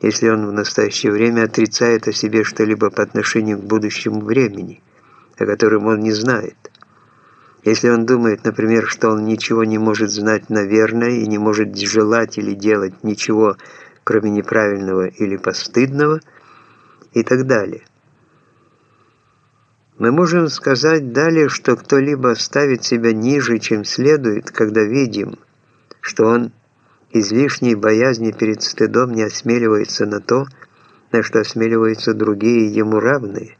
если он в настоящее время отрицает о себе что-либо по отношению к будущему времени, о котором он не знает. Если он думает, например, что он ничего не может знать наверное и не может желать или делать ничего, кроме неправильного или постыдного, и так далее. Мы можем сказать далее, что кто-либо ставит себя ниже, чем следует, когда видим, что он излишней боязни перед стыдом не осмеливается на то, на что осмеливаются другие ему равные.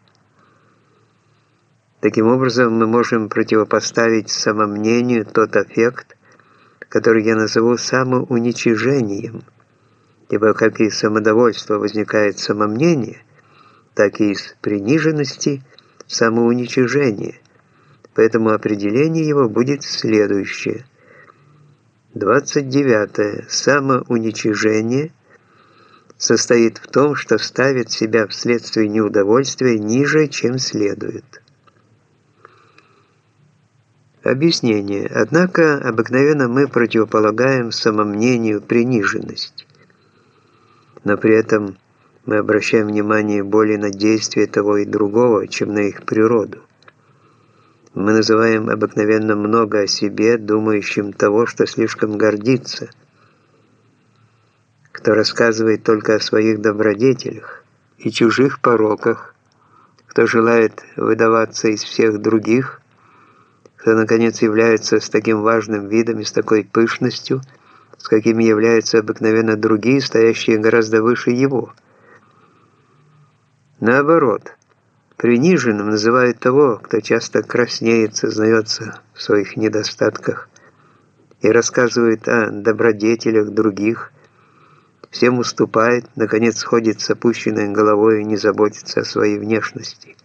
Таким образом, мы можем противопоставить самомнению тот эффект, который я назову самоуничижением, ибо как из самодовольства возникает самомнение, так и из приниженности самоуничижение, поэтому определение его будет следующее. 29. Самоуничижение состоит в том, что ставит себя вследствие неудовольствия ниже, чем следует. Объяснение. Однако, обыкновенно мы противополагаем самомнению приниженность. Но при этом мы обращаем внимание более на действия того и другого, чем на их природу. Мы называем обыкновенно много о себе, думающим того, что слишком гордится, кто рассказывает только о своих добродетелях и чужих пороках, кто желает выдаваться из всех других – кто, наконец, является с таким важным видом и с такой пышностью, с какими являются обыкновенно другие, стоящие гораздо выше его. Наоборот, приниженным называют того, кто часто краснеет, сознается в своих недостатках и рассказывает о добродетелях других, всем уступает, наконец ходит с опущенной головой и не заботится о своей внешности.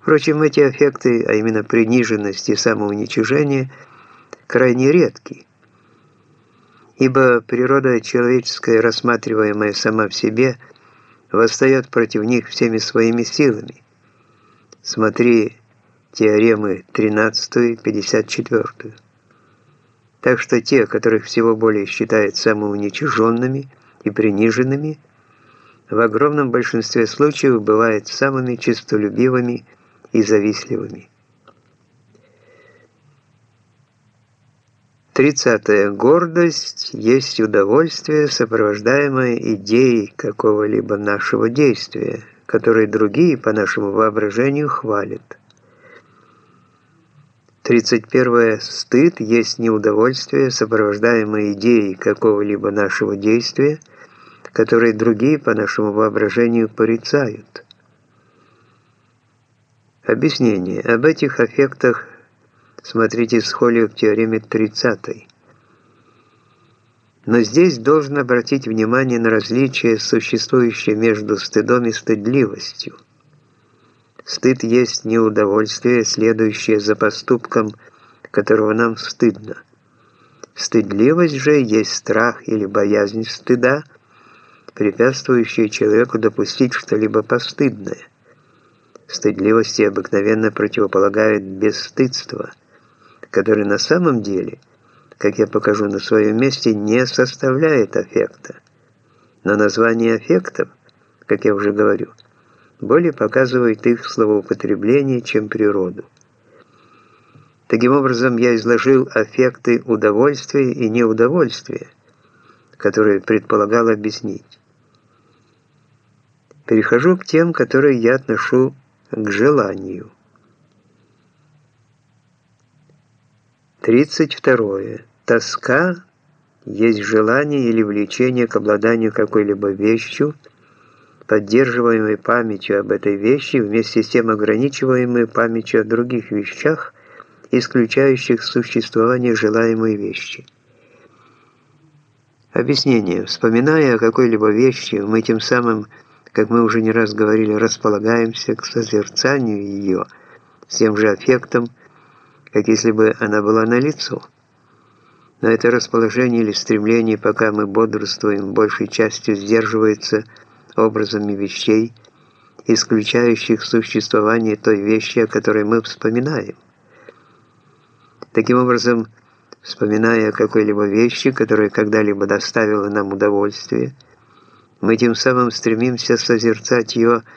Впрочем, эти эффекты, а именно приниженность и самоуничижение, крайне редки, ибо природа человеческая, рассматриваемая сама в себе, восстает против них всеми своими силами. Смотри теоремы 13 и 54. Так что те, которых всего более считают самоуничиженными и приниженными, в огромном большинстве случаев бывают самыми честолюбивыми и завистливыми. 30. Гордость есть удовольствие, сопровождаемое идеей какого-либо нашего действия, которое другие, по нашему воображению, хвалят. 31. Стыд есть неудовольствие, сопровождаемое идеей какого-либо нашего действия, которое другие, по нашему воображению, порицают. Объяснение. Об этих эффектах смотрите схолию в теореме 30. Но здесь должен обратить внимание на различие, существующее между стыдом и стыдливостью. Стыд есть неудовольствие, следующее за поступком, которого нам стыдно. Стыдливость же есть страх или боязнь стыда, препятствующая человеку допустить что-либо постыдное стыдливости обыкновенно противополагают бесстыдство, которое на самом деле, как я покажу на своем месте, не составляет аффекта. Но название аффектов, как я уже говорю, более показывает их словоупотребление, чем природу. Таким образом, я изложил аффекты удовольствия и неудовольствия, которые предполагал объяснить. Перехожу к тем, которые я отношу к желанию. 32. Тоска есть желание или влечение к обладанию какой-либо вещью, поддерживаемой памятью об этой вещи, вместе с тем ограничиваемой памятью о других вещах, исключающих существование желаемой вещи. Объяснение. Вспоминая о какой-либо вещи, мы тем самым как мы уже не раз говорили, располагаемся к созерцанию ее с тем же аффектом, как если бы она была налицо. Но это расположение или стремление, пока мы бодрствуем, большей частью сдерживается образами вещей, исключающих существование той вещи, о которой мы вспоминаем. Таким образом, вспоминая о какой-либо вещи, которая когда-либо доставила нам удовольствие – Мы тем самым стремимся созерцать ее